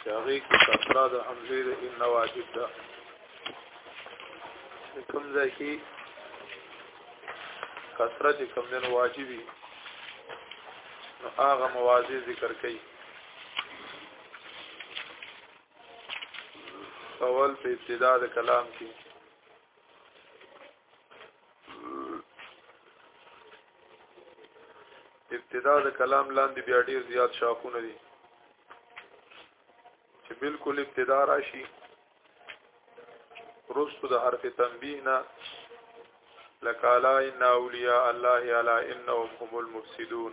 چې هغه کې کثرت د حمزه د ان واجب ده کوم ځای کې کثرت کوم نه واجبي نو هغه موازی ذکر کړي اول په ابتدا د کلام کې ابتدا د کلام لاندې بیا ډیر زیات شاخونه دي چې بالکل ابتدا راشي رستو د حرف تنبیه نه لکالا ان اولیاء الله علی انهم هم المفسدون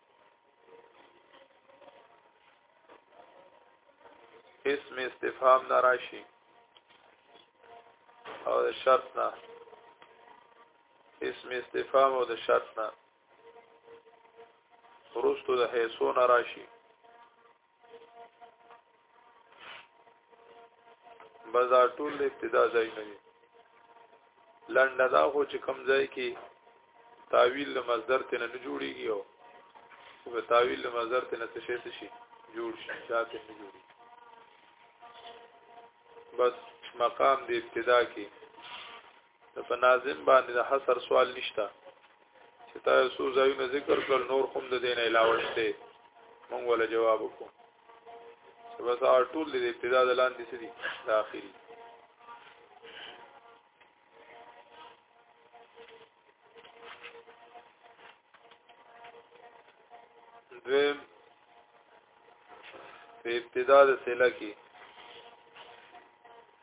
اسم استفهام نراشی او د شرط نه اسم استفهام او د شرط نه ورستو د حیثو نراشی بازار ټول د ابتدا ځای نه دی لنډه دا خو چې کم ځای کې تعویل له مصدر ته نه جوړیږي او په تعویل له مصدر ته نه څه شي شي جوړ شي شاته نه جوړي بس مقام د ابتدا کې ته په ناظم باندې د حصر سوال نشته چې تا څو ځایونه ذکر کړ نور کوم د دین علاوه شته مونږ ولا جواب وکړو چې بس ټول د ابتدا د لاندې سړي د اخیری دویم په ابتدا د سیلا کې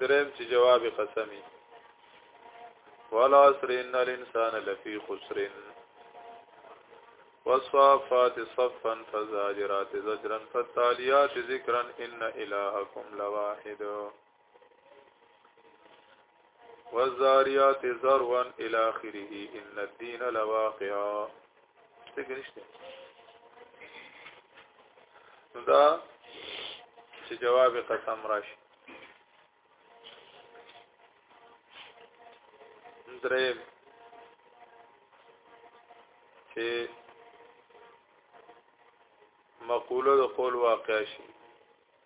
درم چې جواب قسمی والعصر ان الانسان لفی خسر والصافات صفا فزاجرات زجرا فالتاليات ذكرا ان الهكم لواحد والزاريات ذروا الى اخره ان الدين لواقع څه کې نشته نو دا چې جواب قسم راشي دریم چې مقوله د قول واقع شي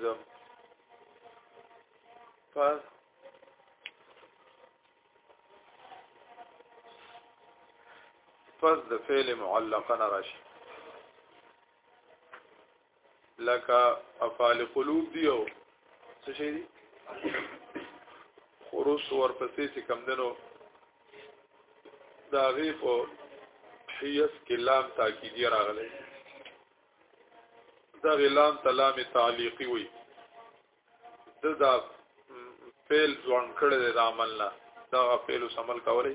زم پس پس د فعل معلقه نه راشي لکه افعال قلوب دی او څه شي دي خروس ورپسې چې کم دنو دا غي په حیث کې لام تاکیدی راغلی دا غي لام ته لام تعلیقی وي د دا فعل ځوان کړی د عمل نه دا فعل سمل کولی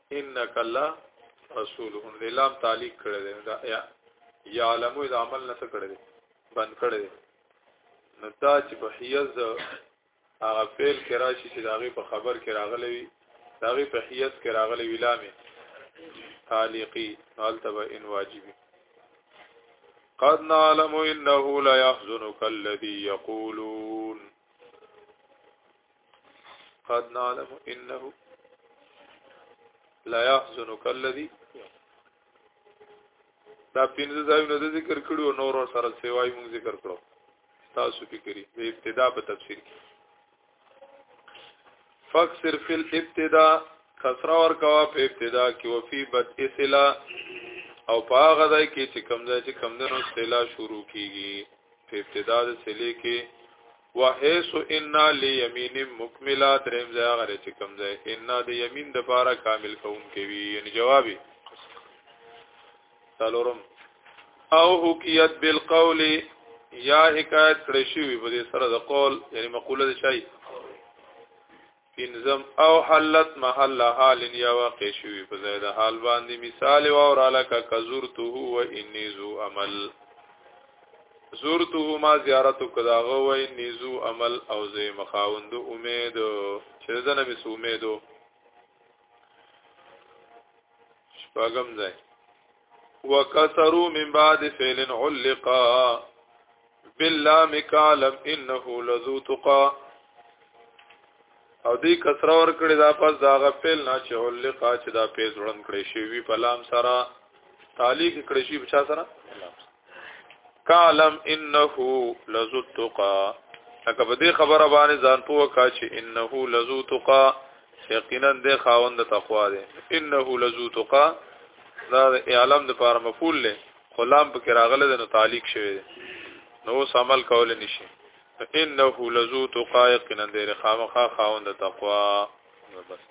انک الله رسول ان لام تعلیق کړی دی دا یا یا علمو د عمل نه کړی دی بند کړی دی نو دا چې په حیز هغه فعل کې راشي چې داغه په خبر کې راغلی وي داغه په حیز کې راغلی وي لامه تعلیقی نالتبه ان واجبی قد نعلم انه لا يحزنك الذي يقولون قد نعلم انه لا يحزنك الذي دا پینځه ځایونه د ذکر کړو نور سره سیوای مونږ ذکر کړو تاسو فکرې د ابتدا په تفسیر کې فاکسر فی الابتدا کسرا ور کوا په ابتدا کې او فی بد اسلا او په هغه ځای کې چې کمزای چې کمندونو سلا شروع کیږي په ابتدا د سلی کې وحيث ان ليمين مكملا دریم ځای غره چې کوم ځای ان د یمین د بارا کامل کون کوي یعنی جوابي تلورم او حکیت بالقول یا حکایت کړی شوی په دې سره د قول یعنی مقوله دی شي پنځم او حلت محل حال یا واقع شوی په زید حال باندې مثال او اور الک کزرته و انی ذو عمل زرته ما زیارت کداغه و انی ذو عمل او زی مخاوند امید چې دنه می امیدو شپږم ځای وکثروا من بعد فعل علقا باللام کالم انه لذو تقا او دی کسره ور کړی دا پس داغه فعل نه چې علقا چې دا پیس وړن کړی شی وی په لام سره تعلیق کړی شی په چا سره کالم انه لذو تقا لکه په دې خبره باندې ځان پوه کا چې انه لذو تقا یقینا د خاوند تقوا دی انه لذو تقا دا اعلم د پاره مفعول له خلام په کې راغله د تعلق شوی دی نو اوس عمل کول نشي انه لزو تقایق نن دې خامخا خاوند تقوا بس